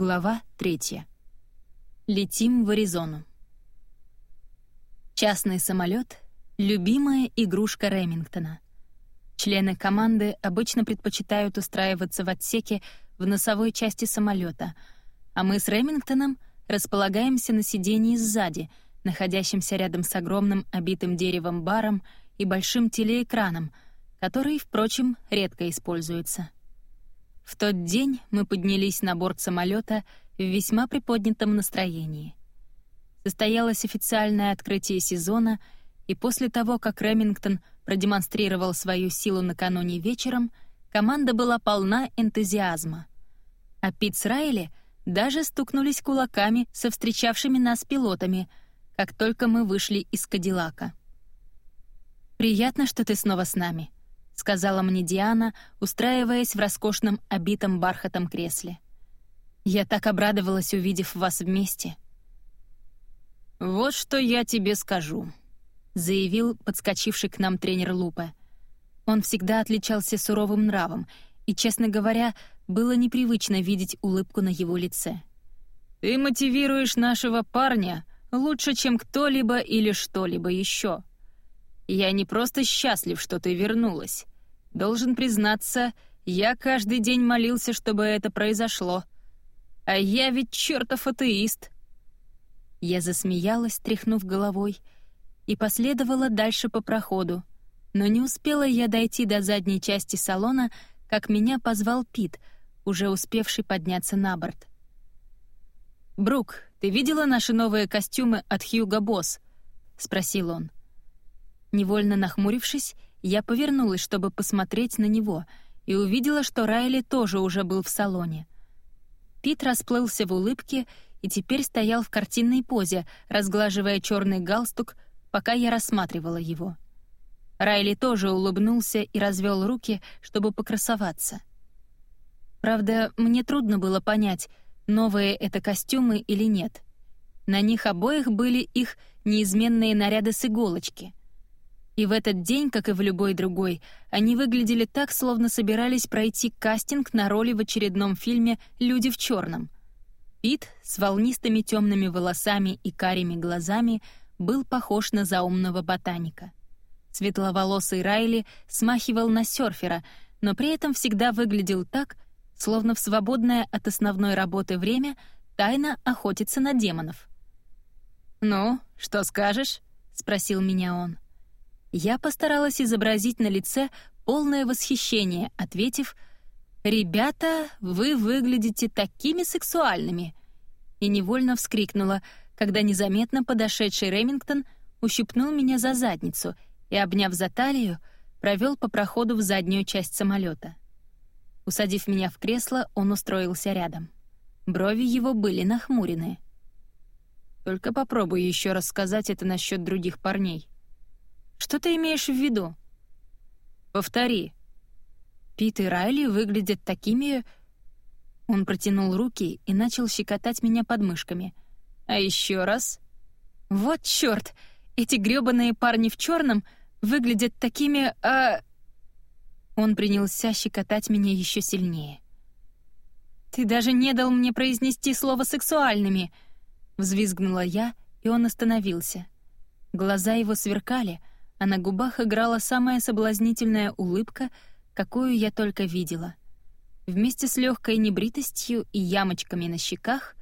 Глава третья. Летим в Аризону. Частный самолет — любимая игрушка Ремингтона. Члены команды обычно предпочитают устраиваться в отсеке в носовой части самолета, а мы с Ремингтоном располагаемся на сидении сзади, находящемся рядом с огромным обитым деревом баром и большим телеэкраном, который, впрочем, редко используется. В тот день мы поднялись на борт самолета в весьма приподнятом настроении. Состоялось официальное открытие сезона, и после того, как Ремингтон продемонстрировал свою силу накануне вечером, команда была полна энтузиазма. А Пит с Райли даже стукнулись кулаками со встречавшими нас пилотами, как только мы вышли из Кадиллака. «Приятно, что ты снова с нами», — сказала мне Диана, устраиваясь в роскошном обитом бархатом кресле. «Я так обрадовалась, увидев вас вместе». «Вот что я тебе скажу», — заявил подскочивший к нам тренер Лупе. Он всегда отличался суровым нравом, и, честно говоря, было непривычно видеть улыбку на его лице. «Ты мотивируешь нашего парня лучше, чем кто-либо или что-либо еще. Я не просто счастлив, что ты вернулась. Должен признаться, я каждый день молился, чтобы это произошло. А я ведь чертов атеист. Я засмеялась, тряхнув головой, и последовала дальше по проходу. Но не успела я дойти до задней части салона, как меня позвал Пит, уже успевший подняться на борт. «Брук, ты видела наши новые костюмы от Хьюго Босс?» — спросил он. Невольно нахмурившись, я повернулась, чтобы посмотреть на него, и увидела, что Райли тоже уже был в салоне. Пит расплылся в улыбке и теперь стоял в картинной позе, разглаживая черный галстук, пока я рассматривала его. Райли тоже улыбнулся и развел руки, чтобы покрасоваться. Правда, мне трудно было понять, новые это костюмы или нет. На них обоих были их неизменные наряды с иголочки. И в этот день, как и в любой другой, они выглядели так, словно собирались пройти кастинг на роли в очередном фильме «Люди в черном». Пит с волнистыми темными волосами и карими глазами был похож на заумного ботаника. Светловолосый Райли смахивал на серфера, но при этом всегда выглядел так, словно в свободное от основной работы время тайно охотится на демонов. «Ну, что скажешь?» — спросил меня он. Я постаралась изобразить на лице полное восхищение, ответив «Ребята, вы выглядите такими сексуальными!» и невольно вскрикнула, когда незаметно подошедший Ремингтон ущипнул меня за задницу и, обняв за талию, провел по проходу в заднюю часть самолета. Усадив меня в кресло, он устроился рядом. Брови его были нахмурены. «Только попробуй еще раз сказать это насчет других парней», что ты имеешь в виду? Повтори. Пит и Райли выглядят такими... Он протянул руки и начал щекотать меня подмышками. А еще раз. Вот чёрт! Эти грёбаные парни в черном выглядят такими... А... Он принялся щекотать меня еще сильнее. «Ты даже не дал мне произнести слово «сексуальными», — взвизгнула я, и он остановился. Глаза его сверкали, а на губах играла самая соблазнительная улыбка, какую я только видела. Вместе с легкой небритостью и ямочками на щеках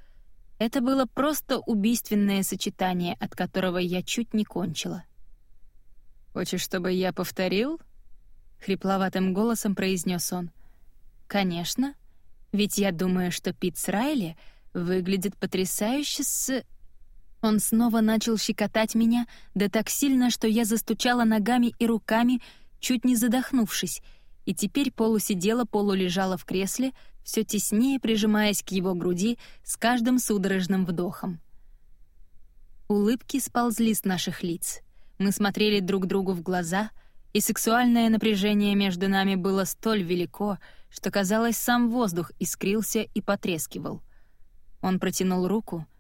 это было просто убийственное сочетание, от которого я чуть не кончила. «Хочешь, чтобы я повторил?» — хрипловатым голосом произнес он. «Конечно, ведь я думаю, что Пит с Райли выглядит потрясающе с...» Он снова начал щекотать меня, да так сильно, что я застучала ногами и руками, чуть не задохнувшись, и теперь полусидела, полулежала в кресле, все теснее прижимаясь к его груди с каждым судорожным вдохом. Улыбки сползли с наших лиц. Мы смотрели друг другу в глаза, и сексуальное напряжение между нами было столь велико, что, казалось, сам воздух искрился и потрескивал. Он протянул руку —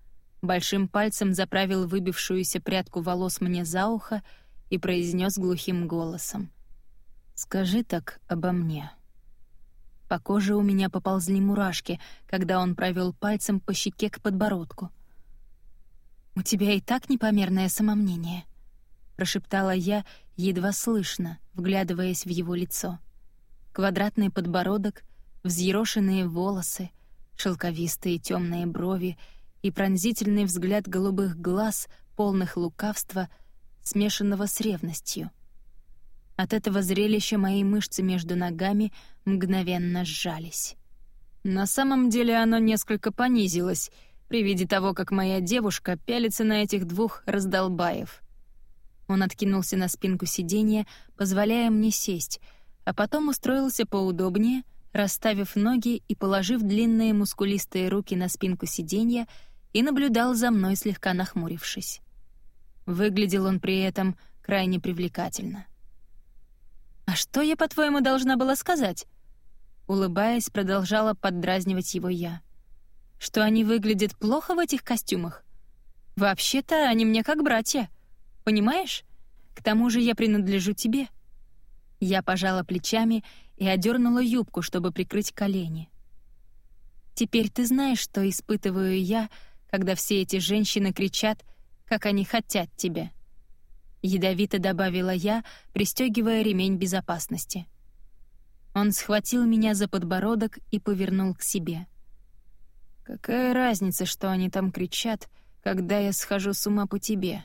большим пальцем заправил выбившуюся прядку волос мне за ухо и произнес глухим голосом. «Скажи так обо мне». По коже у меня поползли мурашки, когда он провел пальцем по щеке к подбородку. «У тебя и так непомерное самомнение», — прошептала я, едва слышно, вглядываясь в его лицо. Квадратный подбородок, взъерошенные волосы, шелковистые темные брови и пронзительный взгляд голубых глаз, полных лукавства, смешанного с ревностью. От этого зрелища мои мышцы между ногами мгновенно сжались. На самом деле оно несколько понизилось при виде того, как моя девушка пялится на этих двух раздолбаев. Он откинулся на спинку сиденья, позволяя мне сесть, а потом устроился поудобнее, расставив ноги и положив длинные мускулистые руки на спинку сиденья и наблюдал за мной, слегка нахмурившись. Выглядел он при этом крайне привлекательно. «А что я, по-твоему, должна была сказать?» Улыбаясь, продолжала поддразнивать его я. «Что они выглядят плохо в этих костюмах? Вообще-то они мне как братья. Понимаешь? К тому же я принадлежу тебе». Я пожала плечами и одернула юбку, чтобы прикрыть колени. «Теперь ты знаешь, что испытываю я, когда все эти женщины кричат, как они хотят тебя». Ядовито добавила я, пристегивая ремень безопасности. Он схватил меня за подбородок и повернул к себе. «Какая разница, что они там кричат, когда я схожу с ума по тебе?»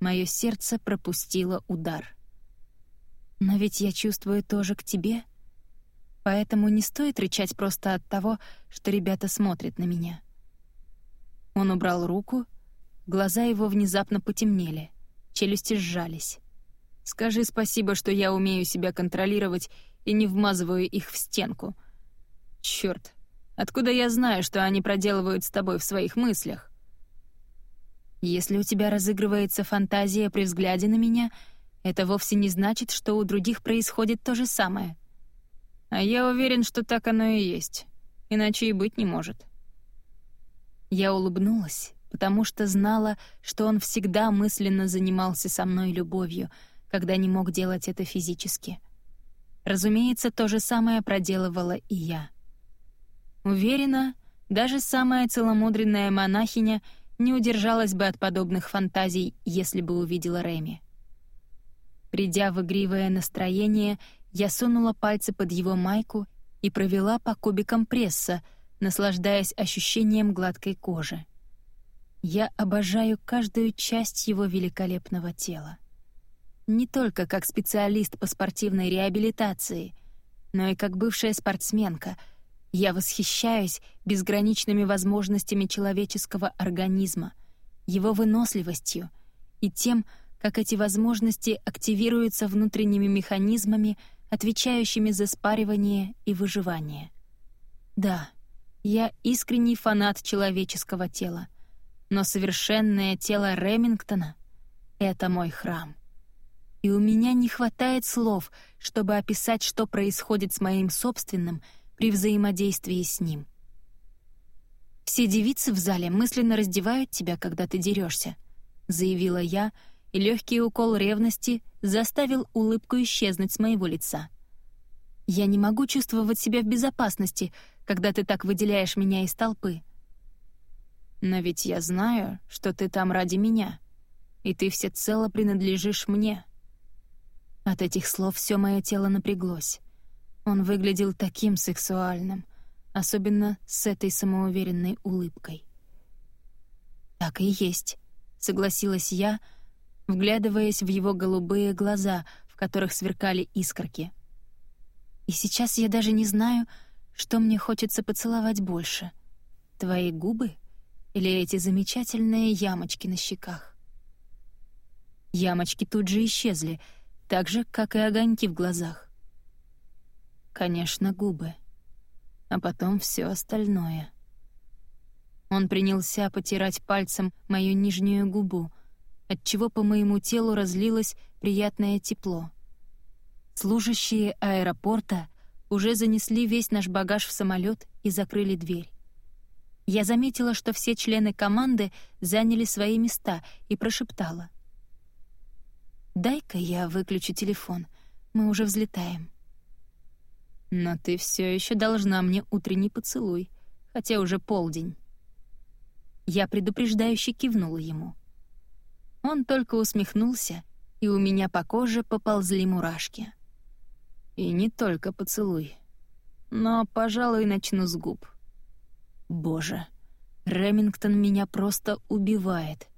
Мое сердце пропустило удар. «Но ведь я чувствую тоже к тебе, поэтому не стоит рычать просто от того, что ребята смотрят на меня». Он убрал руку, глаза его внезапно потемнели — челюсти сжались. «Скажи спасибо, что я умею себя контролировать и не вмазываю их в стенку. Чёрт, откуда я знаю, что они проделывают с тобой в своих мыслях?» «Если у тебя разыгрывается фантазия при взгляде на меня, это вовсе не значит, что у других происходит то же самое. А я уверен, что так оно и есть. Иначе и быть не может». Я улыбнулась, потому что знала, что он всегда мысленно занимался со мной любовью, когда не мог делать это физически. Разумеется, то же самое проделывала и я. Уверена, даже самая целомудренная монахиня не удержалась бы от подобных фантазий, если бы увидела Реми. Придя в игривое настроение, я сунула пальцы под его майку и провела по кубикам пресса, наслаждаясь ощущением гладкой кожи. Я обожаю каждую часть его великолепного тела. Не только как специалист по спортивной реабилитации, но и как бывшая спортсменка. Я восхищаюсь безграничными возможностями человеческого организма, его выносливостью и тем, как эти возможности активируются внутренними механизмами, отвечающими за спаривание и выживание. Да, я искренний фанат человеческого тела — но совершенное тело Ремингтона — это мой храм. И у меня не хватает слов, чтобы описать, что происходит с моим собственным при взаимодействии с ним. «Все девицы в зале мысленно раздевают тебя, когда ты дерешься», — заявила я, легкий укол ревности заставил улыбку исчезнуть с моего лица. «Я не могу чувствовать себя в безопасности, когда ты так выделяешь меня из толпы. Но ведь я знаю, что ты там ради меня, и ты всецело принадлежишь мне». От этих слов все мое тело напряглось. Он выглядел таким сексуальным, особенно с этой самоуверенной улыбкой. «Так и есть», — согласилась я, вглядываясь в его голубые глаза, в которых сверкали искорки. «И сейчас я даже не знаю, что мне хочется поцеловать больше. Твои губы — или эти замечательные ямочки на щеках. Ямочки тут же исчезли, так же, как и огоньки в глазах. Конечно, губы. А потом все остальное. Он принялся потирать пальцем мою нижнюю губу, отчего по моему телу разлилось приятное тепло. Служащие аэропорта уже занесли весь наш багаж в самолет и закрыли дверь. Я заметила, что все члены команды заняли свои места и прошептала. «Дай-ка я выключу телефон, мы уже взлетаем». Но ты все еще должна мне утренний поцелуй, хотя уже полдень. Я предупреждающе кивнула ему. Он только усмехнулся, и у меня по коже поползли мурашки. И не только поцелуй. Но, пожалуй, начну с губ. Боже, Ремингтон меня просто убивает.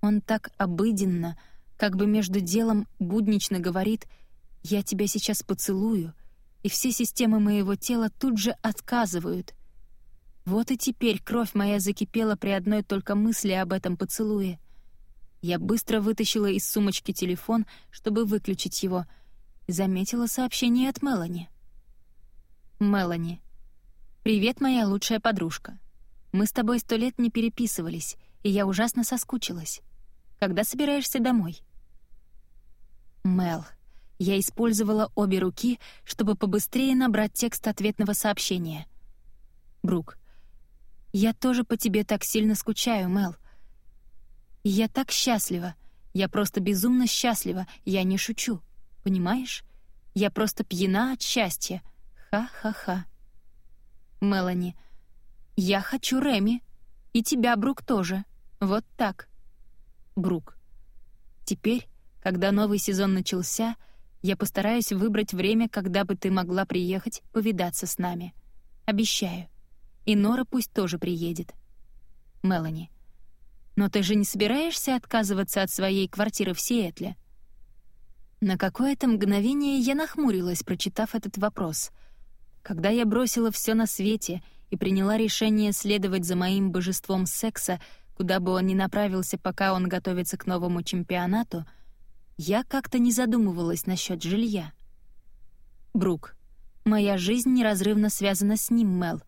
Он так обыденно, как бы между делом буднично говорит «Я тебя сейчас поцелую», и все системы моего тела тут же отказывают. Вот и теперь кровь моя закипела при одной только мысли об этом поцелуе. Я быстро вытащила из сумочки телефон, чтобы выключить его, и заметила сообщение от Мелани. «Мелани, «Привет, моя лучшая подружка. Мы с тобой сто лет не переписывались, и я ужасно соскучилась. Когда собираешься домой?» Мел. Я использовала обе руки, чтобы побыстрее набрать текст ответного сообщения. Брук. «Я тоже по тебе так сильно скучаю, Мел. Я так счастлива. Я просто безумно счастлива. Я не шучу. Понимаешь? Я просто пьяна от счастья. Ха-ха-ха». Мелани. «Я хочу Реми. И тебя, Брук, тоже. Вот так». Брук. «Теперь, когда новый сезон начался, я постараюсь выбрать время, когда бы ты могла приехать повидаться с нами. Обещаю. И Нора пусть тоже приедет». Мелани. «Но ты же не собираешься отказываться от своей квартиры в Сиэтле?» На какое-то мгновение я нахмурилась, прочитав этот вопрос — когда я бросила все на свете и приняла решение следовать за моим божеством секса, куда бы он ни направился, пока он готовится к новому чемпионату, я как-то не задумывалась насчет жилья. Брук, моя жизнь неразрывно связана с ним, Мел,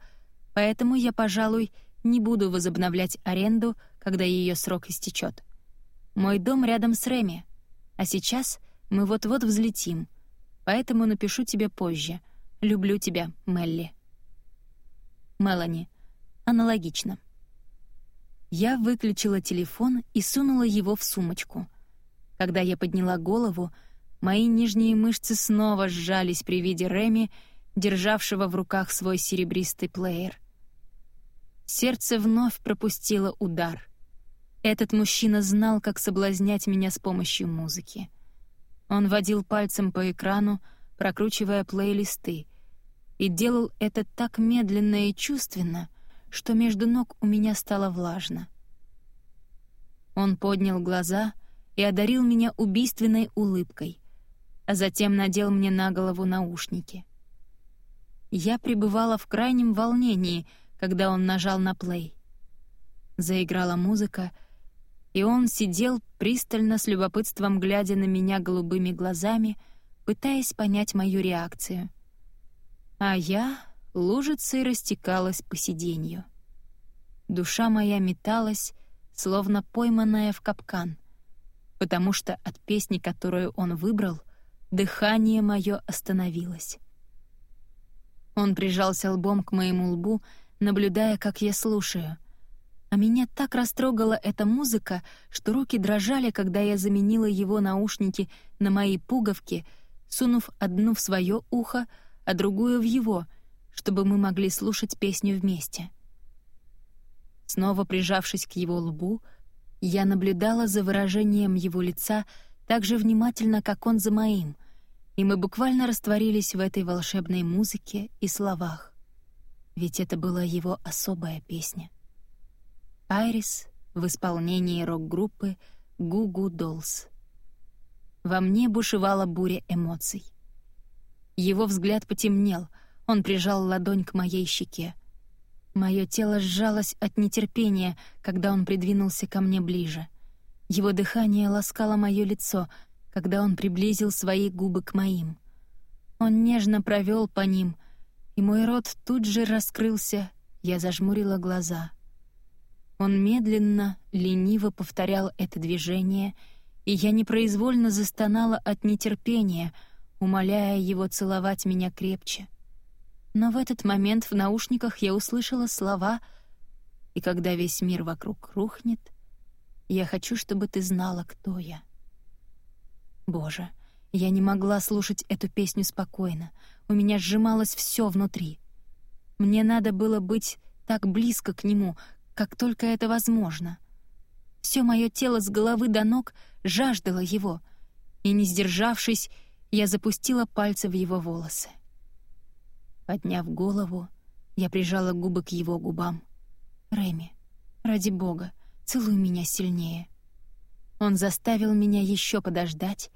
поэтому я, пожалуй, не буду возобновлять аренду, когда ее срок истечет. Мой дом рядом с Реми, а сейчас мы вот-вот взлетим, поэтому напишу тебе позже — Люблю тебя, Мелли. Мелани. Аналогично. Я выключила телефон и сунула его в сумочку. Когда я подняла голову, мои нижние мышцы снова сжались при виде Реми, державшего в руках свой серебристый плеер. Сердце вновь пропустило удар. Этот мужчина знал, как соблазнять меня с помощью музыки. Он водил пальцем по экрану, прокручивая плейлисты, и делал это так медленно и чувственно, что между ног у меня стало влажно. Он поднял глаза и одарил меня убийственной улыбкой, а затем надел мне на голову наушники. Я пребывала в крайнем волнении, когда он нажал на плей. Заиграла музыка, и он сидел пристально с любопытством глядя на меня голубыми глазами — пытаясь понять мою реакцию. А я лужицей растекалась по сиденью. Душа моя металась, словно пойманная в капкан, потому что от песни, которую он выбрал, дыхание мое остановилось. Он прижался лбом к моему лбу, наблюдая, как я слушаю. А меня так растрогала эта музыка, что руки дрожали, когда я заменила его наушники на мои пуговки — сунув одну в свое ухо, а другую в его, чтобы мы могли слушать песню вместе. Снова прижавшись к его лбу, я наблюдала за выражением его лица так же внимательно, как он за моим, и мы буквально растворились в этой волшебной музыке и словах. Ведь это была его особая песня. «Айрис» в исполнении рок-группы «Гу-Гу Доллс». Во мне бушевала буря эмоций. Его взгляд потемнел, он прижал ладонь к моей щеке. Мое тело сжалось от нетерпения, когда он придвинулся ко мне ближе. Его дыхание ласкало мое лицо, когда он приблизил свои губы к моим. Он нежно провел по ним, и мой рот тут же раскрылся, я зажмурила глаза. Он медленно, лениво повторял это движение — и я непроизвольно застонала от нетерпения, умоляя его целовать меня крепче. Но в этот момент в наушниках я услышала слова «И когда весь мир вокруг рухнет, я хочу, чтобы ты знала, кто я». Боже, Я не могла слушать эту песню спокойно. У меня сжималось все внутри. Мне надо было быть так близко к нему, как только это возможно. Все мое тело с головы до ног жаждало его, и, не сдержавшись, я запустила пальцы в его волосы. Подняв голову, я прижала губы к его губам. «Рэми, ради бога, целуй меня сильнее». Он заставил меня еще подождать,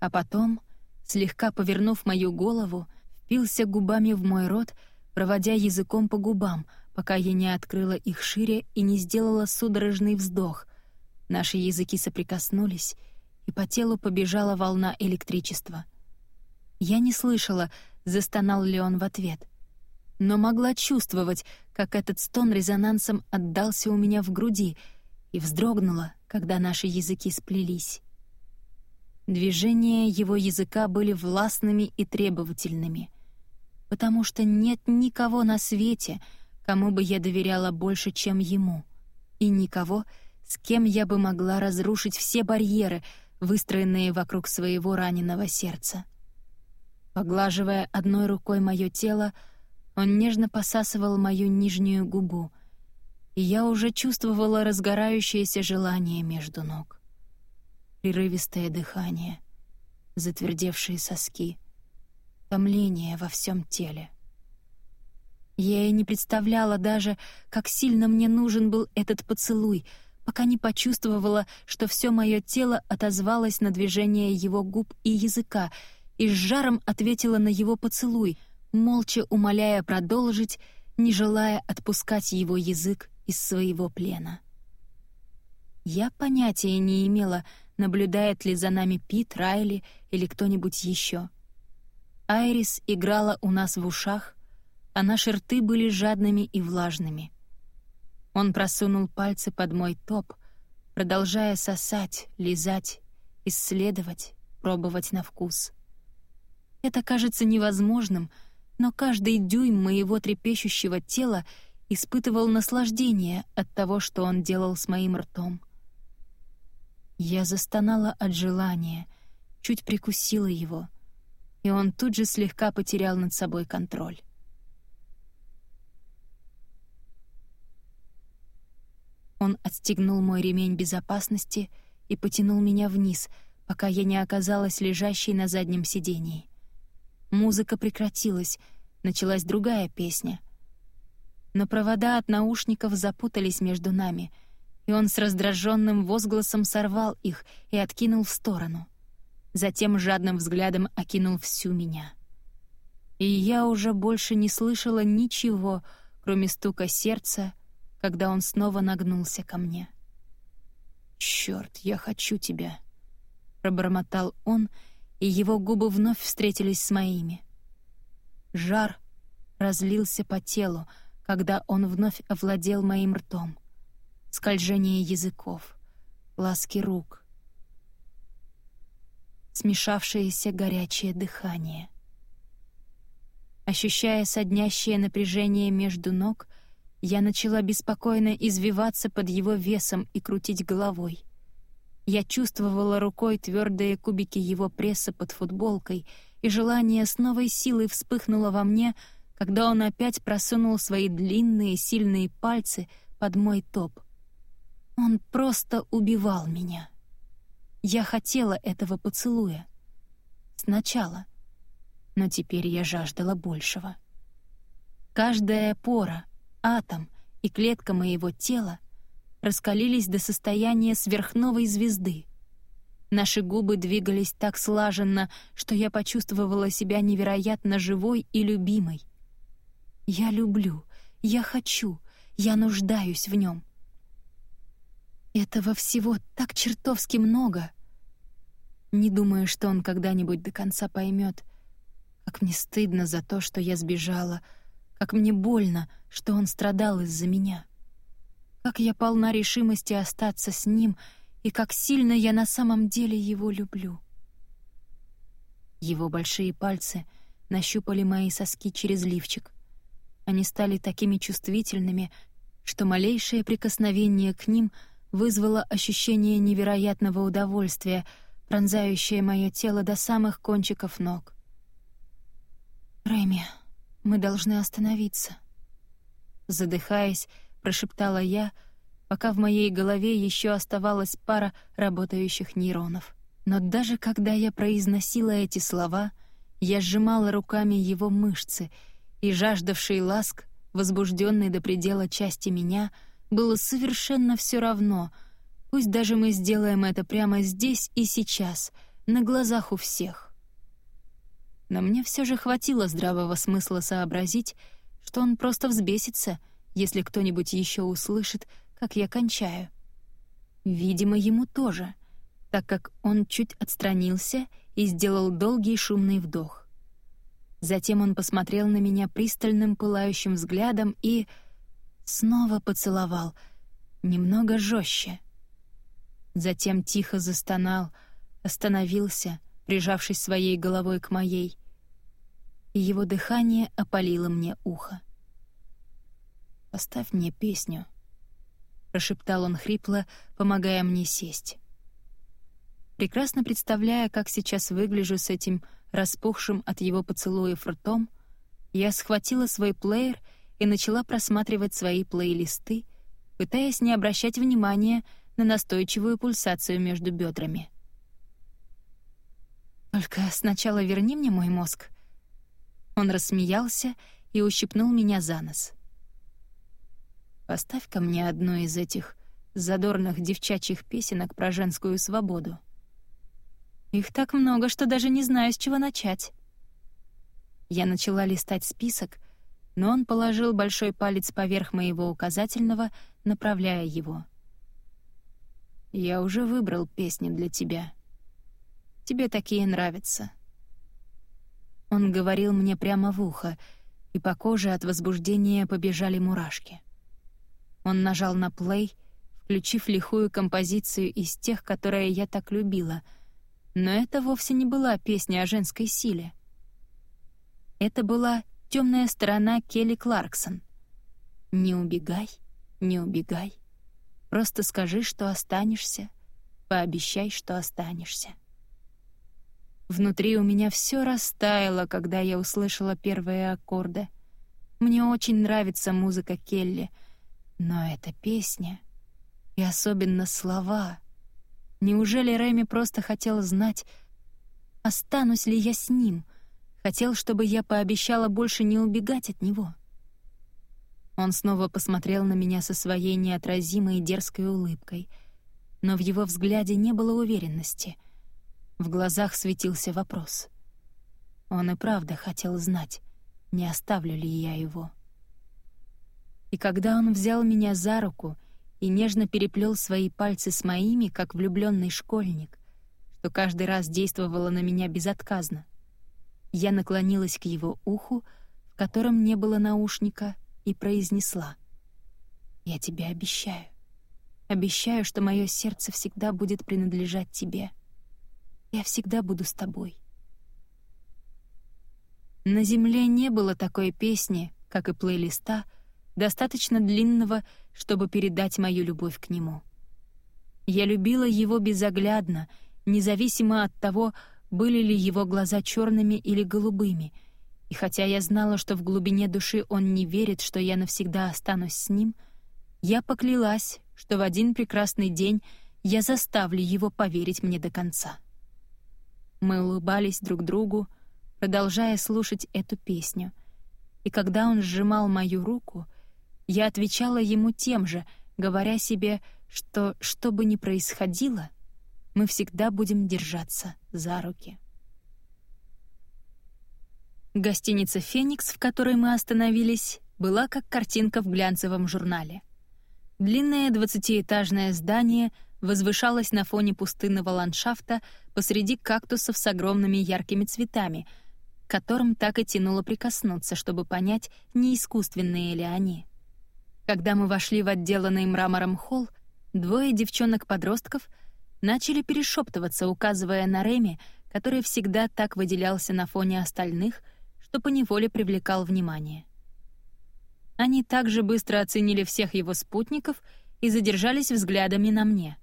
а потом, слегка повернув мою голову, впился губами в мой рот, проводя языком по губам, пока я не открыла их шире и не сделала судорожный вздох. Наши языки соприкоснулись, и по телу побежала волна электричества. Я не слышала, застонал ли он в ответ, но могла чувствовать, как этот стон резонансом отдался у меня в груди, и вздрогнула, когда наши языки сплелись. Движения его языка были властными и требовательными, потому что нет никого на свете, кому бы я доверяла больше, чем ему, и никого, с кем я бы могла разрушить все барьеры, выстроенные вокруг своего раненого сердца. Поглаживая одной рукой мое тело, он нежно посасывал мою нижнюю губу, и я уже чувствовала разгорающееся желание между ног прерывистое дыхание, затвердевшие соски, томление во всем теле. Я и не представляла даже, как сильно мне нужен был этот поцелуй, пока не почувствовала, что все мое тело отозвалось на движение его губ и языка и с жаром ответила на его поцелуй, молча умоляя продолжить, не желая отпускать его язык из своего плена. Я понятия не имела, наблюдает ли за нами Пит, Райли или кто-нибудь еще. Айрис играла у нас в ушах, а наши рты были жадными и влажными. Он просунул пальцы под мой топ, продолжая сосать, лизать, исследовать, пробовать на вкус. Это кажется невозможным, но каждый дюйм моего трепещущего тела испытывал наслаждение от того, что он делал с моим ртом — я застонала от желания, чуть прикусила его, и он тут же слегка потерял над собой контроль. Он отстегнул мой ремень безопасности и потянул меня вниз, пока я не оказалась лежащей на заднем сидении. Музыка прекратилась, началась другая песня. Но провода от наушников запутались между нами — и он с раздраженным возгласом сорвал их и откинул в сторону. Затем жадным взглядом окинул всю меня. И я уже больше не слышала ничего, кроме стука сердца, когда он снова нагнулся ко мне. «Чёрт, я хочу тебя!» — пробормотал он, и его губы вновь встретились с моими. Жар разлился по телу, когда он вновь овладел моим ртом скольжение языков, ласки рук, смешавшееся горячее дыхание. Ощущая соднящее напряжение между ног, я начала беспокойно извиваться под его весом и крутить головой. Я чувствовала рукой твердые кубики его пресса под футболкой, и желание с новой силой вспыхнуло во мне, когда он опять просунул свои длинные сильные пальцы под мой топ — он просто убивал меня. Я хотела этого поцелуя. Сначала. Но теперь я жаждала большего. Каждая пора, атом и клетка моего тела раскалились до состояния сверхновой звезды. Наши губы двигались так слаженно, что я почувствовала себя невероятно живой и любимой. Я люблю, я хочу, я нуждаюсь в нем. Этого всего так чертовски много. Не думаю, что он когда-нибудь до конца поймет, как мне стыдно за то, что я сбежала, как мне больно, что он страдал из-за меня. Как я полна решимости остаться с ним и как сильно я на самом деле его люблю. Его большие пальцы нащупали мои соски через лифчик. Они стали такими чувствительными, что малейшее прикосновение к ним — вызвало ощущение невероятного удовольствия, пронзающее мое тело до самых кончиков ног. «Рэми, мы должны остановиться», — задыхаясь, прошептала я, пока в моей голове еще оставалась пара работающих нейронов. Но даже когда я произносила эти слова, я сжимала руками его мышцы, и жаждавший ласк, возбужденный до предела части меня, было совершенно все равно, пусть даже мы сделаем это прямо здесь и сейчас, на глазах у всех. Но мне все же хватило здравого смысла сообразить, что он просто взбесится, если кто-нибудь еще услышит, как я кончаю. Видимо, ему тоже, так как он чуть отстранился и сделал долгий шумный вдох. Затем он посмотрел на меня пристальным пылающим взглядом и... снова поцеловал, немного жестче. Затем тихо застонал, остановился, прижавшись своей головой к моей, и его дыхание опалило мне ухо. «Поставь мне песню», — прошептал он хрипло, помогая мне сесть. Прекрасно представляя, как сейчас выгляжу с этим распухшим от его поцелуев ртом, я схватила свой плеер и начала просматривать свои плейлисты, пытаясь не обращать внимания на настойчивую пульсацию между бедрами. «Только сначала верни мне мой мозг». Он рассмеялся и ущипнул меня за нос. «Поставь ко мне одну из этих задорных девчачьих песенок про женскую свободу». Их так много, что даже не знаю, с чего начать. Я начала листать список, но он положил большой палец поверх моего указательного, направляя его. «Я уже выбрал песни для тебя. Тебе такие нравятся». Он говорил мне прямо в ухо, и по коже от возбуждения побежали мурашки. Он нажал на плей, включив лихую композицию из тех, которые я так любила — но это вовсе не была песня о женской силе. Это была темная сторона Келли Кларксон. «Не убегай, не убегай. Просто скажи, что останешься. Пообещай, что останешься». Внутри у меня все растаяло, когда я услышала первые аккорды. Мне очень нравится музыка Келли, но эта песня и особенно слова — Неужели Рэми просто хотел знать, останусь ли я с ним? Хотел, чтобы я пообещала больше не убегать от него. Он снова посмотрел на меня со своей неотразимой дерзкой улыбкой, но в его взгляде не было уверенности. В глазах светился вопрос. Он и правда хотел знать, не оставлю ли я его. И когда он взял меня за руку — и нежно переплел свои пальцы с моими, как влюбленный школьник, что каждый раз действовало на меня безотказно. Я наклонилась к его уху, в котором не было наушника, и произнесла. «Я тебе обещаю. Обещаю, что мое сердце всегда будет принадлежать тебе. Я всегда буду с тобой». На земле не было такой песни, как и плейлиста — достаточно длинного, чтобы передать мою любовь к нему. Я любила его безоглядно, независимо от того, были ли его глаза черными или голубыми, и хотя я знала, что в глубине души он не верит, что я навсегда останусь с ним, я поклялась, что в один прекрасный день я заставлю его поверить мне до конца. Мы улыбались друг другу, продолжая слушать эту песню, и когда он сжимал мою руку — я отвечала ему тем же, говоря себе, что, что бы ни происходило, мы всегда будем держаться за руки. Гостиница «Феникс», в которой мы остановились, была как картинка в глянцевом журнале. Длинное двадцатиэтажное здание возвышалось на фоне пустынного ландшафта посреди кактусов с огромными яркими цветами, которым так и тянуло прикоснуться, чтобы понять, не искусственные ли они. Когда мы вошли в отделанный мрамором холл, двое девчонок-подростков начали перешептываться, указывая на Реми, который всегда так выделялся на фоне остальных, что поневоле привлекал внимание. Они также быстро оценили всех его спутников и задержались взглядами на мне.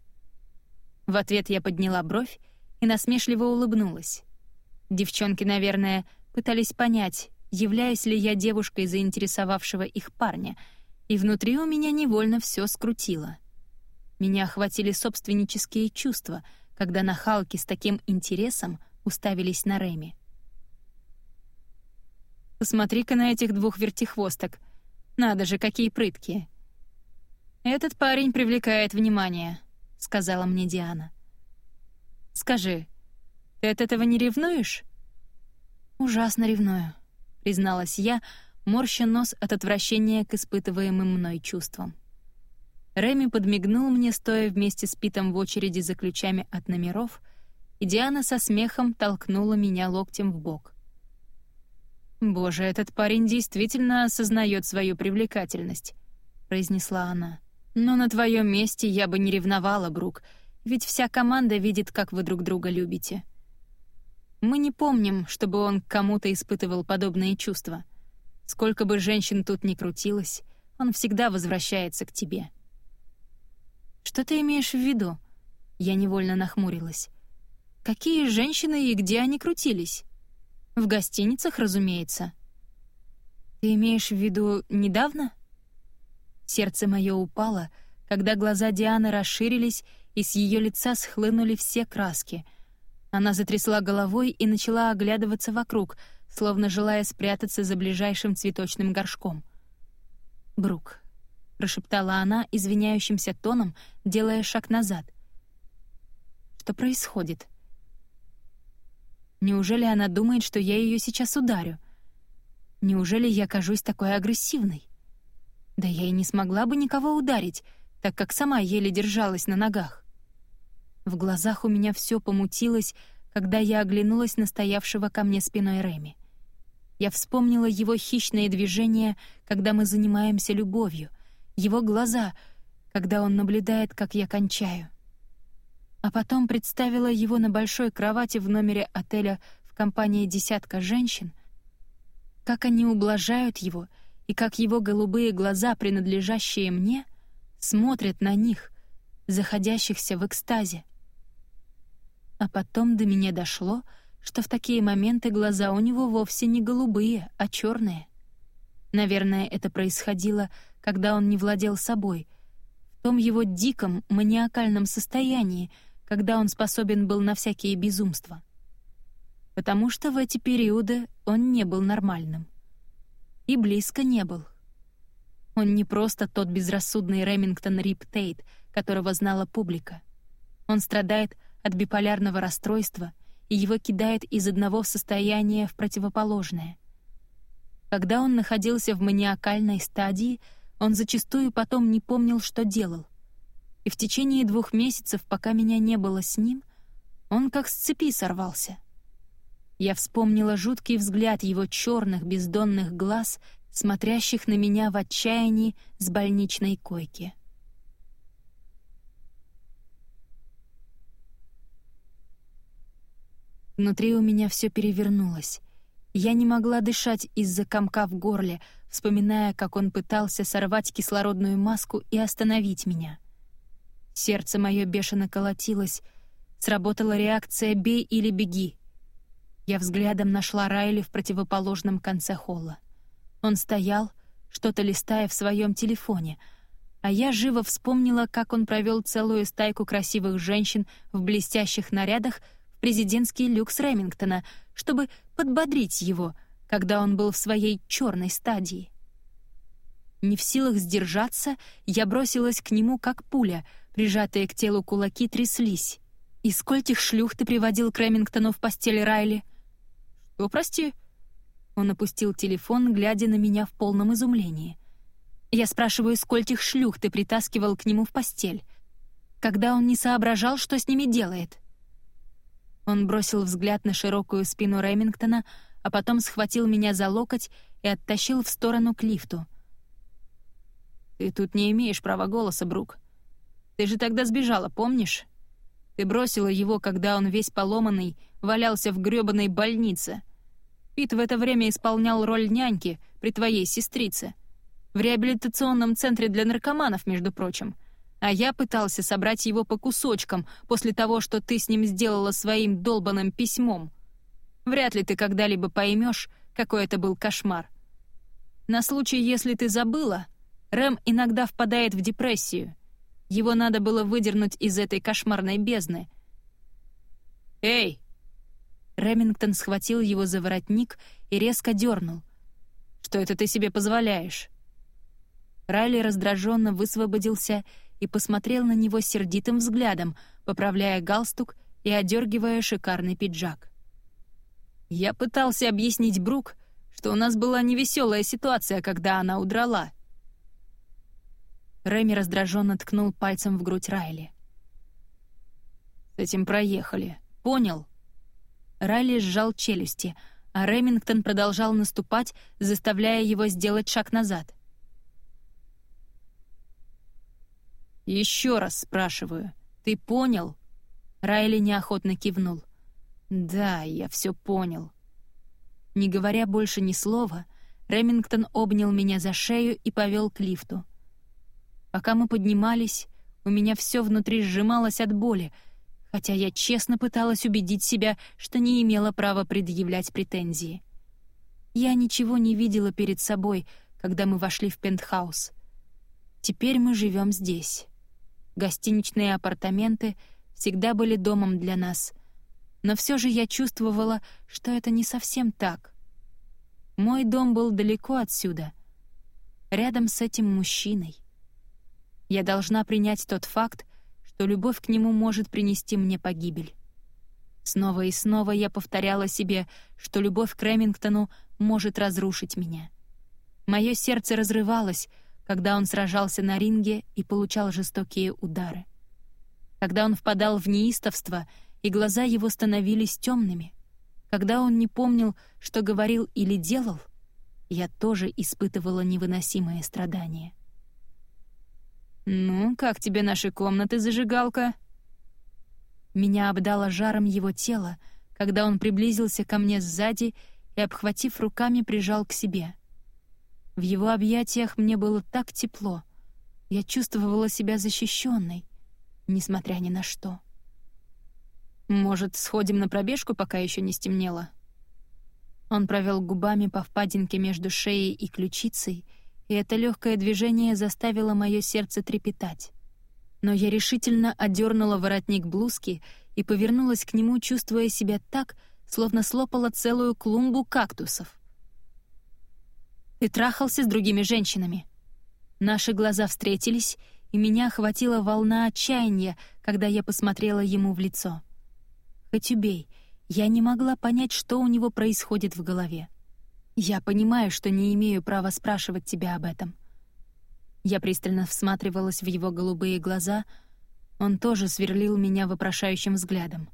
В ответ я подняла бровь и насмешливо улыбнулась. Девчонки, наверное, пытались понять, являюсь ли я девушкой заинтересовавшего их парня, и внутри у меня невольно все скрутило. Меня охватили собственнические чувства, когда нахалки с таким интересом уставились на Реми. «Посмотри-ка на этих двух вертихвосток. Надо же, какие прыткие!» «Этот парень привлекает внимание», — сказала мне Диана. «Скажи, ты от этого не ревнуешь?» «Ужасно ревную», — призналась я, морща нос от отвращения к испытываемым мной чувствам. Реми подмигнул мне, стоя вместе с Питом в очереди за ключами от номеров, и Диана со смехом толкнула меня локтем в бок. «Боже, этот парень действительно осознает свою привлекательность», — произнесла она. «Но на твоем месте я бы не ревновала, Брук, ведь вся команда видит, как вы друг друга любите». Мы не помним, чтобы он к кому-то испытывал подобные чувства. Сколько бы женщин тут ни крутилось, он всегда возвращается к тебе. «Что ты имеешь в виду?» Я невольно нахмурилась. «Какие женщины и где они крутились?» В гостиницах, разумеется. Ты имеешь в виду недавно? Сердце мое упало, когда глаза Дианы расширились, и с ее лица схлынули все краски. Она затрясла головой и начала оглядываться вокруг, словно желая спрятаться за ближайшим цветочным горшком. «Брук», — прошептала она извиняющимся тоном, делая шаг назад. «Что происходит?» Неужели она думает, что я ее сейчас ударю? Неужели я кажусь такой агрессивной? Да я и не смогла бы никого ударить, так как сама еле держалась на ногах. В глазах у меня все помутилось, когда я оглянулась на стоявшего ко мне спиной Реми. Я вспомнила его хищные движения, когда мы занимаемся любовью, его глаза, когда он наблюдает, как я кончаю а потом представила его на большой кровати в номере отеля в компании десятка женщин, как они ублажают его и как его голубые глаза, принадлежащие мне, смотрят на них, заходящихся в экстазе. А потом до меня дошло, что в такие моменты глаза у него вовсе не голубые, а черные. Наверное, это происходило, когда он не владел собой, в том его диком, маниакальном состоянии — когда он способен был на всякие безумства. Потому что в эти периоды он не был нормальным. И близко не был. Он не просто тот безрассудный Ремингтон Рип Тейт, которого знала публика. Он страдает от биполярного расстройства, и его кидает из одного состояния в противоположное. Когда он находился в маниакальной стадии, он зачастую потом не помнил, что делал — и в течение двух месяцев, пока меня не было с ним, он как с цепи сорвался. Я вспомнила жуткий взгляд его черных бездонных глаз, смотрящих на меня в отчаянии с больничной койки. Внутри у меня все перевернулось. Я не могла дышать из-за комка в горле, вспоминая, как он пытался сорвать кислородную маску и остановить меня — Сердце мое бешено колотилось. Сработала реакция «бей или беги». Я взглядом нашла Райли в противоположном конце холла. Он стоял, что-то листая в своем телефоне, а я живо вспомнила, как он провел целую стайку красивых женщин в блестящих нарядах президентский люкс Ремингтона, чтобы подбодрить его, когда он был в своей черной стадии. Не в силах сдержаться, я бросилась к нему как пуля — Прижатые к телу кулаки тряслись. «И скольких шлюх ты приводил к Ремингтону в постели Райли?» «Что, прости?» Он опустил телефон, глядя на меня в полном изумлении. «Я спрашиваю, скольких шлюх ты притаскивал к нему в постель, когда он не соображал, что с ними делает?» Он бросил взгляд на широкую спину Ремингтона, а потом схватил меня за локоть и оттащил в сторону к лифту. «Ты тут не имеешь права голоса, Брук. Ты же тогда сбежала, помнишь? Ты бросила его, когда он весь поломанный валялся в грёбаной больнице. Пит в это время исполнял роль няньки при твоей сестрице. В реабилитационном центре для наркоманов, между прочим. А я пытался собрать его по кусочкам после того, что ты с ним сделала своим долбанным письмом. Вряд ли ты когда-либо поймешь, какой это был кошмар. На случай, если ты забыла, Рэм иногда впадает в депрессию. Его надо было выдернуть из этой кошмарной бездны. «Эй!» Ремингтон схватил его за воротник и резко дернул. «Что это ты себе позволяешь?» Райли раздраженно высвободился и посмотрел на него сердитым взглядом, поправляя галстук и одергивая шикарный пиджак. «Я пытался объяснить Брук, что у нас была невеселая ситуация, когда она удрала». Рэми раздраженно ткнул пальцем в грудь Райли. «С этим проехали. Понял?» Райли сжал челюсти, а Ремингтон продолжал наступать, заставляя его сделать шаг назад. «Еще раз спрашиваю, ты понял?» Райли неохотно кивнул. «Да, я все понял». Не говоря больше ни слова, Ремингтон обнял меня за шею и повел к лифту. Пока мы поднимались, у меня все внутри сжималось от боли, хотя я честно пыталась убедить себя, что не имела права предъявлять претензии. Я ничего не видела перед собой, когда мы вошли в пентхаус. Теперь мы живем здесь. Гостиничные апартаменты всегда были домом для нас. Но все же я чувствовала, что это не совсем так. Мой дом был далеко отсюда, рядом с этим мужчиной. Я должна принять тот факт, что любовь к нему может принести мне погибель. Снова и снова я повторяла себе, что любовь к Ремингтону может разрушить меня. Мое сердце разрывалось, когда он сражался на ринге и получал жестокие удары. Когда он впадал в неистовство, и глаза его становились темными. Когда он не помнил, что говорил или делал, я тоже испытывала невыносимое страдание. «Ну, как тебе наши комнаты, зажигалка?» Меня обдало жаром его тела, когда он приблизился ко мне сзади и, обхватив руками, прижал к себе — в его объятиях мне было так тепло. Я чувствовала себя защищенной, несмотря ни на что. «Может, сходим на пробежку, пока еще не стемнело?» Он провел губами по впадинке между шеей и ключицей, и это легкое движение заставило мое сердце трепетать. Но я решительно одернула воротник блузки и повернулась к нему, чувствуя себя так, словно слопала целую клумбу кактусов. Ты трахался с другими женщинами. Наши глаза встретились, и меня охватила волна отчаяния, когда я посмотрела ему в лицо. Хоть убей, я не могла понять, что у него происходит в голове. Я понимаю, что не имею права спрашивать тебя об этом. Я пристально всматривалась в его голубые глаза, он тоже сверлил меня вопрошающим взглядом.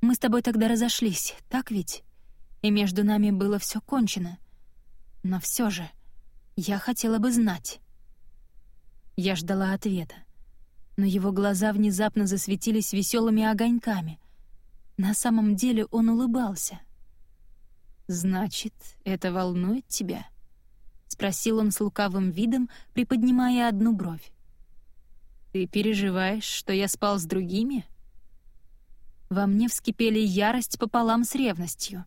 «Мы с тобой тогда разошлись, так ведь? И между нами было все кончено. Но все же я хотела бы знать. Я ждала ответа, но его глаза внезапно засветились веселыми огоньками. На самом деле он улыбался. «Значит, это волнует тебя?» — спросил он с лукавым видом, приподнимая одну бровь. «Ты переживаешь, что я спал с другими?» Во мне вскипели ярость пополам с ревностью.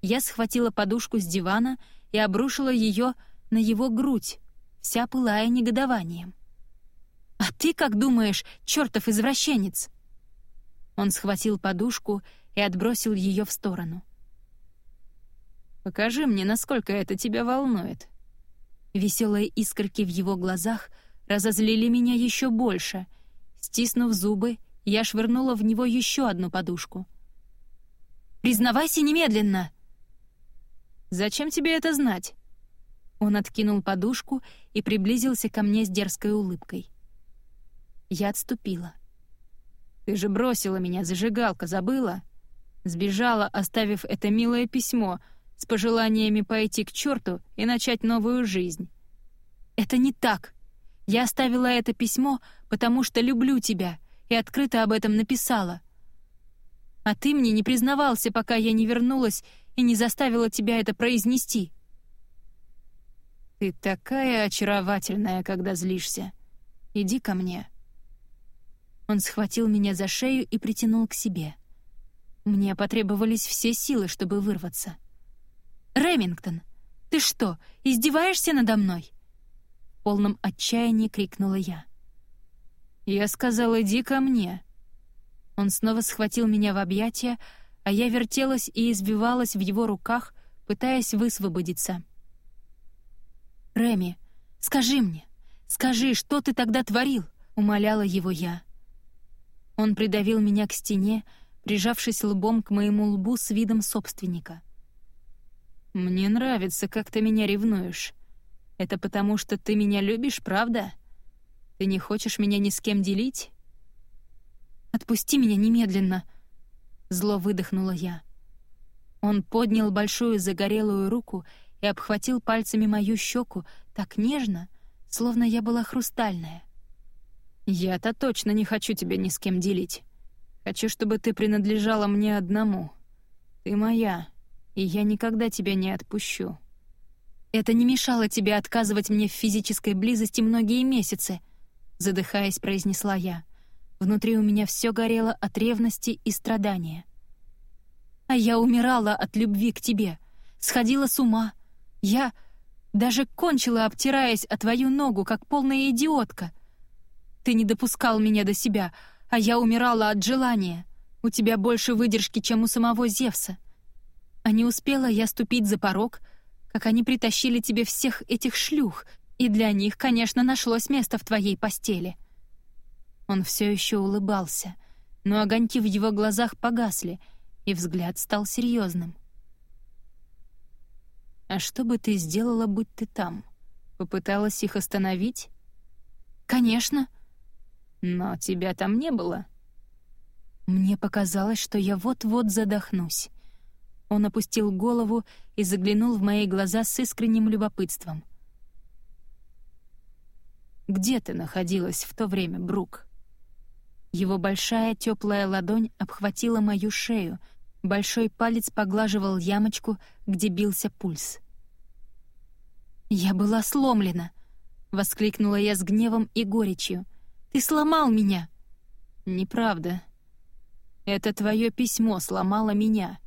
Я схватила подушку с дивана и обрушила ее на его грудь, вся пылая негодованием. «А ты как думаешь, чертов извращенец?» Он схватил подушку и отбросил ее в сторону. «Покажи мне, насколько это тебя волнует». Веселые искорки в его глазах разозлили меня еще больше. Стиснув зубы, я швырнула в него еще одну подушку. «Признавайся немедленно!» Зачем тебе это знать?» Он откинул подушку и приблизился ко мне с дерзкой улыбкой. Я отступила. «Ты же бросила меня, зажигалка, забыла?» Сбежала, оставив это милое письмо с пожеланиями пойти к черту и начать новую жизнь. «Это не так. Я оставила это письмо, потому что люблю тебя и открыто об этом написала. А ты мне не признавался, пока я не вернулась и не заставила тебя это произнести». «Ты такая очаровательная, когда злишься», иди ко мне». Он схватил меня за шею и притянул к себе. Мне потребовались все силы, чтобы вырваться. «Ремингтон, ты что, издеваешься надо мной?» В полном отчаянии крикнула я. «Я сказал, иди ко мне». Он снова схватил меня в объятия, а я вертелась и избивалась в его руках, пытаясь высвободиться. «Реми, скажи мне, скажи, что ты тогда творил?» — умоляла его я. Он придавил меня к стене, прижавшись лбом к моему лбу с видом собственника. «Мне нравится, как ты меня ревнуешь. Это потому, что ты меня любишь, правда? Ты не хочешь меня ни с кем делить?» «Отпусти меня немедленно!» Зло выдохнула я. Он поднял большую загорелую руку и обхватил пальцами мою щеку так нежно, словно я была хрустальная. «Я-то точно не хочу тебя ни с кем делить. Хочу, чтобы ты принадлежала мне одному. Ты моя, и я никогда тебя не отпущу». «Это не мешало тебе отказывать мне в физической близости многие месяцы», задыхаясь, произнесла я. Внутри у меня все горело от ревности и страдания. А я умирала от любви к тебе, сходила с ума. Я даже кончила, обтираясь о твою ногу, как полная идиотка. Ты не допускал меня до себя, а я умирала от желания. У тебя больше выдержки, чем у самого Зевса. А не успела я ступить за порог, как они притащили тебе всех этих шлюх, и для них, конечно, нашлось место в твоей постели. Он все еще улыбался, но огоньки в его глазах погасли, и взгляд стал серьезным. «А что бы ты сделала, будь ты там? Попыталась их остановить?» «Конечно!» «Но тебя там не было». Мне показалось, что я вот-вот задохнусь. Он опустил голову и заглянул в мои глаза с искренним любопытством. «Где ты находилась в то время, Брук?» Его большая теплая ладонь обхватила мою шею, большой палец поглаживал ямочку, где бился пульс. «Я была сломлена!» — воскликнула я с гневом и горечью. «Ты сломал меня!» «Неправда. Это твое письмо сломало меня».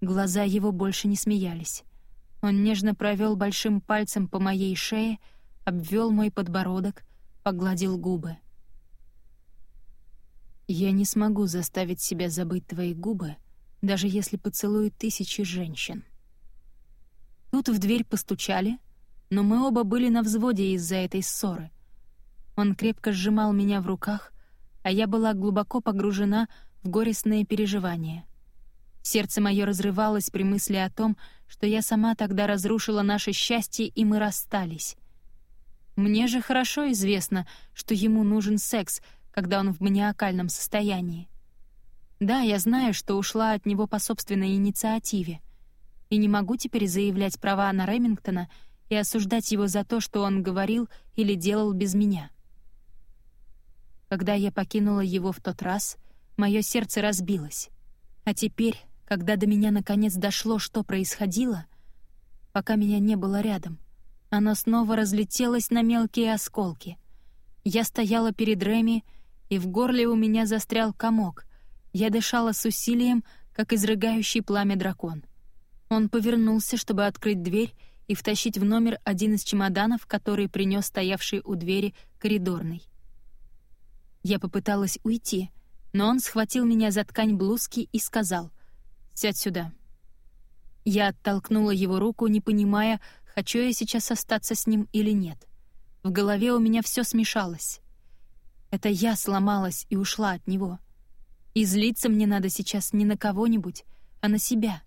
Глаза его больше не смеялись. Он нежно провел большим пальцем по моей шее, обвел мой подбородок, погладил губы. Я не смогу заставить себя забыть твои губы, даже если поцелую тысячи женщин. Тут в дверь постучали, но мы оба были на взводе из-за этой ссоры. Он крепко сжимал меня в руках, а я была глубоко погружена в горестные переживания. Сердце мое разрывалось при мысли о том, что я сама тогда разрушила наше счастье, и мы расстались. Мне же хорошо известно, что ему нужен секс — когда он в маниакальном состоянии. Да, я знаю, что ушла от него по собственной инициативе, и не могу теперь заявлять права на Ремингтона и осуждать его за то, что он говорил или делал без меня. Когда я покинула его в тот раз, мое сердце разбилось. А теперь, когда до меня наконец дошло, что происходило, пока меня не было рядом, оно снова разлетелось на мелкие осколки. Я стояла перед Реми, и в горле у меня застрял комок. Я дышала с усилием, как изрыгающий пламя дракон. Он повернулся, чтобы открыть дверь и втащить в номер один из чемоданов, который принес стоявший у двери коридорный. Я попыталась уйти, но он схватил меня за ткань блузки и сказал «Сядь сюда». Я оттолкнула его руку, не понимая, хочу я сейчас остаться с ним или нет. В голове у меня все смешалось. Это я сломалась и ушла от него. И злиться мне надо сейчас не на кого-нибудь, а на себя.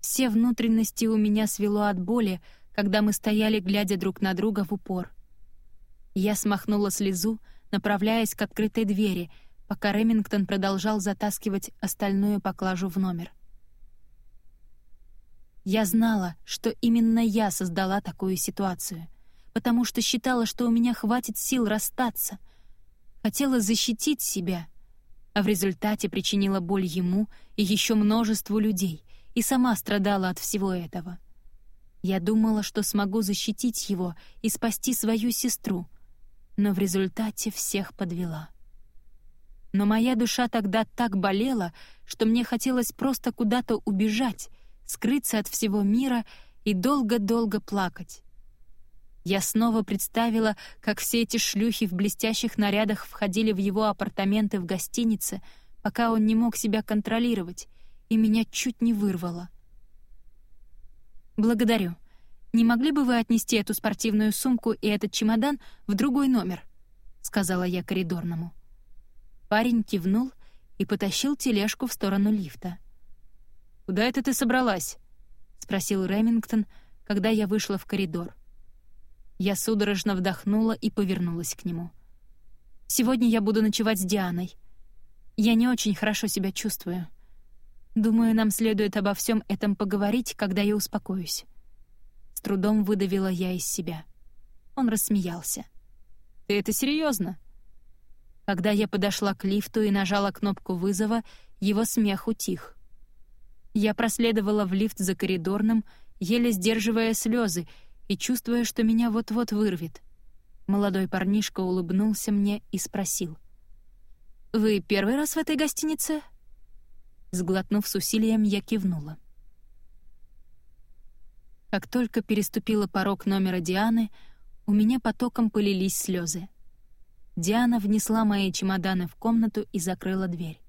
Все внутренности у меня свело от боли, когда мы стояли, глядя друг на друга в упор. Я смахнула слезу, направляясь к открытой двери, пока Ремингтон продолжал затаскивать остальную поклажу в номер. Я знала, что именно я создала такую ситуацию, потому что считала, что у меня хватит сил расстаться, хотела защитить себя, а в результате причинила боль ему и еще множеству людей, и сама страдала от всего этого. Я думала, что смогу защитить его и спасти свою сестру, но в результате всех подвела. Но моя душа тогда так болела, что мне хотелось просто куда-то убежать, скрыться от всего мира и долго-долго плакать. Я снова представила, как все эти шлюхи в блестящих нарядах входили в его апартаменты в гостинице, пока он не мог себя контролировать, и меня чуть не вырвало. «Благодарю. Не могли бы вы отнести эту спортивную сумку и этот чемодан в другой номер?» — сказала я коридорному. Парень кивнул и потащил тележку в сторону лифта. «Куда это ты собралась?» — спросил Ремингтон, когда я вышла в коридор. Я судорожно вдохнула и повернулась к нему. «Сегодня я буду ночевать с Дианой. Я не очень хорошо себя чувствую. Думаю, нам следует обо всем этом поговорить, когда я успокоюсь». С трудом выдавила я из себя. Он рассмеялся. «Ты это серьезно? Когда я подошла к лифту и нажала кнопку вызова, его смех утих. Я проследовала в лифт за коридорным, еле сдерживая слезы, и чувствуя, что меня вот-вот вырвет. Молодой парнишка улыбнулся мне и спросил. «Вы первый раз в этой гостинице?» Сглотнув с усилием, я кивнула. Как только переступила порог номера Дианы, у меня потоком полились слезы. Диана внесла мои чемоданы в комнату и закрыла дверь.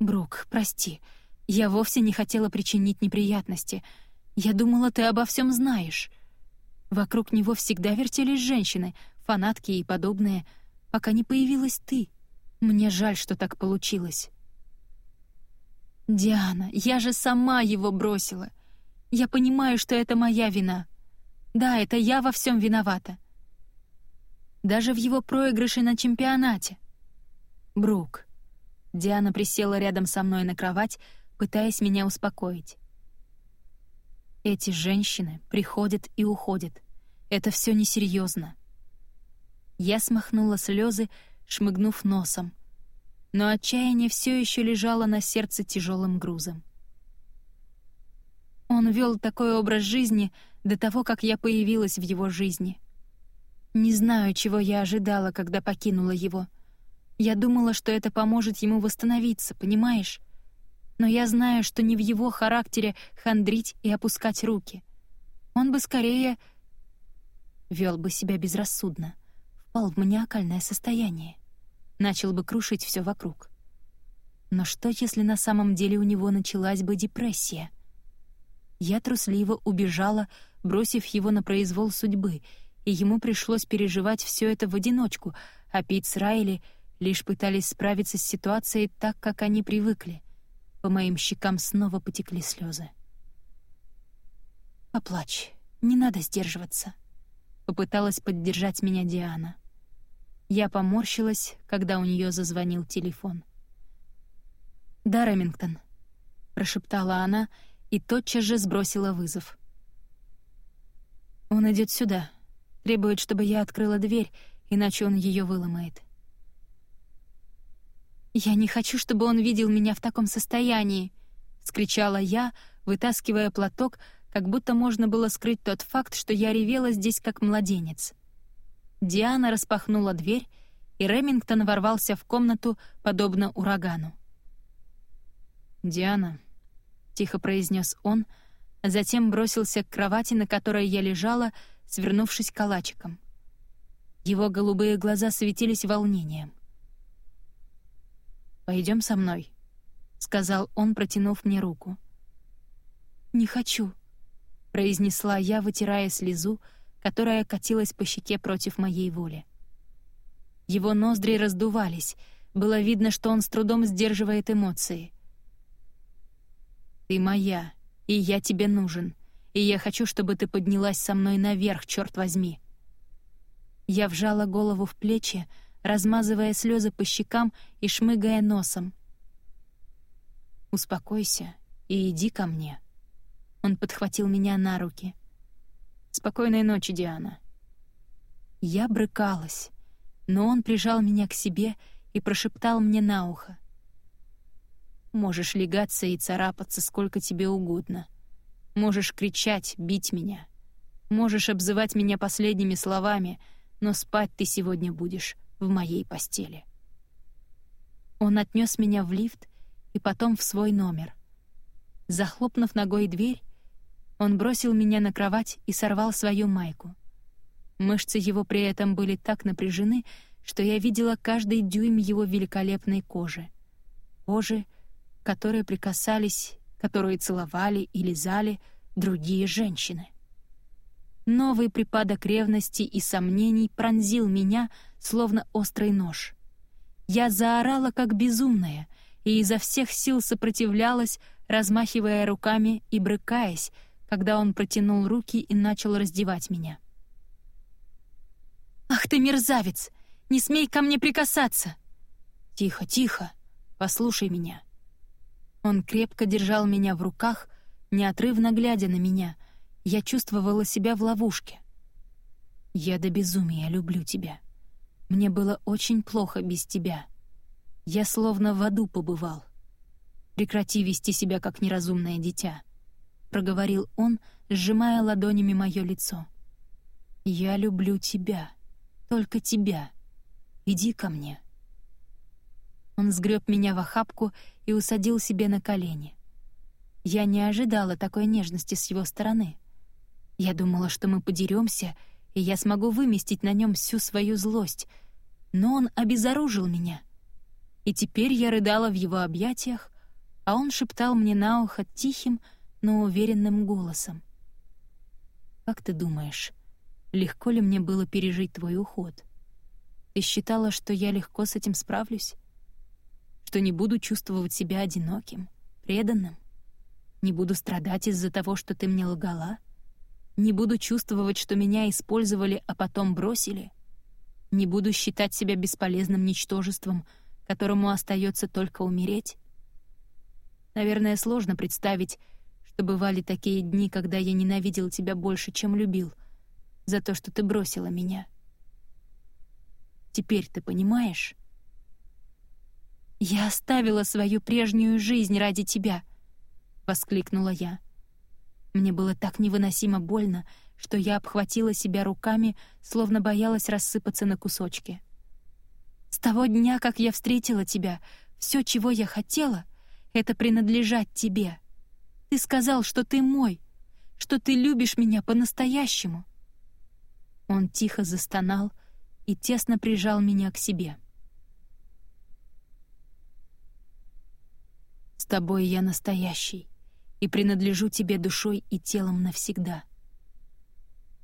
«Брук, прости, я вовсе не хотела причинить неприятности», я думала, ты обо всем знаешь. Вокруг него всегда вертелись женщины, фанатки и подобные, пока не появилась ты. Мне жаль, что так получилось. Диана, я же сама его бросила. Я понимаю, что это моя вина. Да, это я во всем виновата. Даже в его проигрыше на чемпионате. Брук. Диана присела рядом со мной на кровать, пытаясь меня успокоить. Эти женщины приходят и уходят. Это все несерьезно. Я смахнула слезы, шмыгнув носом. Но отчаяние все еще лежало на сердце тяжелым грузом. Он вел такой образ жизни до того, как я появилась в его жизни. Не знаю, чего я ожидала, когда покинула его. Я думала, что это поможет ему восстановиться, понимаешь? Но я знаю, что не в его характере хандрить и опускать руки. Он бы скорее вел бы себя безрассудно, впал в маниакальное состояние, начал бы крушить все вокруг. Но что, если на самом деле у него началась бы депрессия? Я трусливо убежала, бросив его на произвол судьбы, и ему пришлось переживать все это в одиночку, а Пит с Райли лишь пытались справиться с ситуацией так, как они привыкли. По моим щекам снова потекли слезы. «Поплачь, не надо сдерживаться», — попыталась поддержать меня Диана. Я поморщилась, когда у нее зазвонил телефон. «Да, Ремингтон», — прошептала она и тотчас же сбросила вызов. «Он идет сюда, требует, чтобы я открыла дверь, иначе он ее выломает. «Я не хочу, чтобы он видел меня в таком состоянии!» — скричала я, вытаскивая платок, как будто можно было скрыть тот факт, что я ревела здесь как младенец. Диана распахнула дверь, и Ремингтон ворвался в комнату, подобно урагану. «Диана», — тихо произнес он, а затем бросился к кровати, на которой я лежала, свернувшись калачиком. Его голубые глаза светились волнением — Пойдем со мной», — сказал он, протянув мне руку. «Не хочу», — произнесла я, вытирая слезу, которая катилась по щеке против моей воли. Его ноздри раздувались, было видно, что он с трудом сдерживает эмоции. «Ты моя, и я тебе нужен, и я хочу, чтобы ты поднялась со мной наверх, черт возьми». Я вжала голову в плечи, размазывая слезы по щекам и шмыгая носом. «Успокойся и иди ко мне». Он подхватил меня на руки. «Спокойной ночи, Диана». Я брыкалась, но он прижал меня к себе и прошептал мне на ухо. «Можешь легаться и царапаться сколько тебе угодно. Можешь кричать, бить меня. Можешь обзывать меня последними словами — но спать ты сегодня будешь в моей постели». Он отнес меня в лифт и потом в свой номер. Захлопнув ногой дверь, он бросил меня на кровать и сорвал свою майку. Мышцы его при этом были так напряжены, что я видела каждый дюйм его великолепной кожи. Кожи, которые прикасались, которые целовали и лизали другие женщины. Новый припадок ревности и сомнений пронзил меня, словно острый нож. Я заорала, как безумная, и изо всех сил сопротивлялась, размахивая руками и брыкаясь, когда он протянул руки и начал раздевать меня. «Ах ты мерзавец! Не смей ко мне прикасаться!» «Тихо, тихо! Послушай меня!» Он крепко держал меня в руках, неотрывно глядя на меня. Я чувствовала себя в ловушке. «Я до безумия люблю тебя. Мне было очень плохо без тебя. Я словно в аду побывал. Прекрати вести себя как неразумное дитя», — проговорил он, сжимая ладонями мое лицо. «Я люблю тебя, только тебя. Иди ко мне». Он сгреб меня в охапку и усадил себе на колени. Я не ожидала такой нежности с его стороны. Я думала, что мы подеремся, и я смогу выместить на нем всю свою злость, но он обезоружил меня. И теперь я рыдала в его объятиях, а он шептал мне на ухо тихим, но уверенным голосом. «Как ты думаешь, легко ли мне было пережить твой уход? Ты считала, что я легко с этим справлюсь? Что не буду чувствовать себя одиноким, преданным? Не буду страдать из-за того, что ты мне лгала? Не буду чувствовать, что меня использовали, а потом бросили? Не буду считать себя бесполезным ничтожеством, которому остается только умереть? Наверное, сложно представить, что бывали такие дни, когда я ненавидел тебя больше, чем любил, за то, что ты бросила меня. Теперь ты понимаешь? «Я оставила свою прежнюю жизнь ради тебя», — воскликнула я. Мне было так невыносимо больно, что я обхватила себя руками, словно боялась рассыпаться на кусочки. «С того дня, как я встретила тебя, все, чего я хотела — это принадлежать тебе. Ты сказал, что ты мой, что ты любишь меня по-настоящему». Он тихо застонал и тесно прижал меня к себе. «С тобой я настоящий и принадлежу тебе душой и телом навсегда».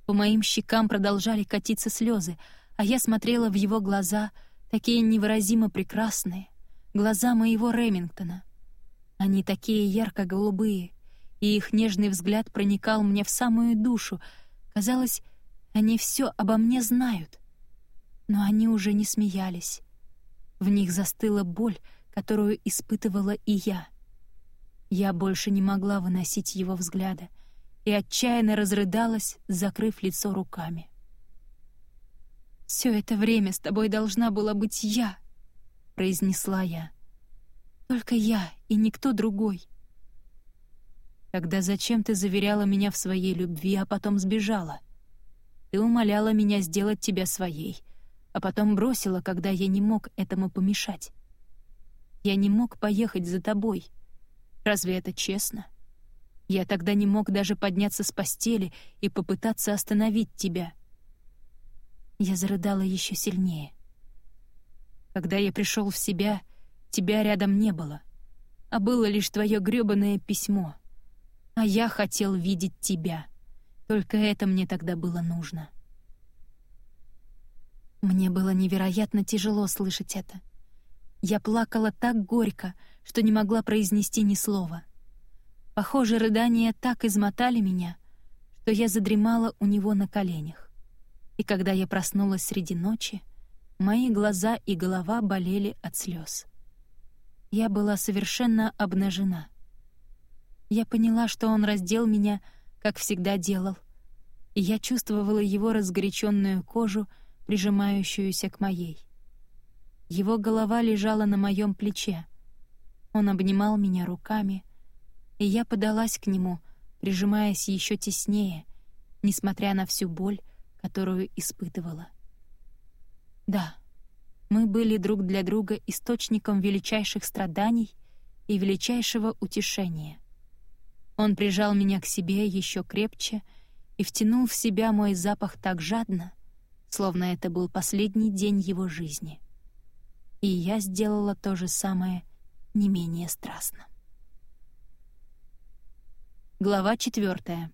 По моим щекам продолжали катиться слезы, а я смотрела в его глаза, такие невыразимо прекрасные, глаза моего Ремингтона — они такие ярко-голубые, и их нежный взгляд проникал мне в самую душу. Казалось, они все обо мне знают. Но они уже не смеялись. В них застыла боль, которую испытывала и я. Я больше не могла выносить его взгляда и отчаянно разрыдалась, закрыв лицо руками. «Все это время с тобой должна была быть я», — произнесла я. Только я и никто другой. Тогда зачем ты заверяла меня в своей любви, а потом сбежала? Ты умоляла меня сделать тебя своей, а потом бросила, когда я не мог этому помешать. Я не мог поехать за тобой. Разве это честно? Я тогда не мог даже подняться с постели и попытаться остановить тебя. Я зарыдала еще сильнее. Когда я пришел в себя, Тебя рядом не было, а было лишь твое грёбаное письмо. А я хотел видеть тебя. Только это мне тогда было нужно. Мне было невероятно тяжело слышать это. Я плакала так горько, что не могла произнести ни слова. Похоже, рыдания так измотали меня, что я задремала у него на коленях. И когда я проснулась среди ночи, мои глаза и голова болели от слез. Я была совершенно обнажена. Я поняла, что он раздел меня, как всегда делал, и я чувствовала его разгоряченную кожу, прижимающуюся к моей. Его голова лежала на моем плече. Он обнимал меня руками, и я подалась к нему, прижимаясь еще теснее, несмотря на всю боль, которую испытывала. Да, мы были друг для друга источником величайших страданий и величайшего утешения. Он прижал меня к себе еще крепче и втянул в себя мой запах так жадно, словно это был последний день его жизни. И я сделала то же самое не менее страстно. Глава четвертая.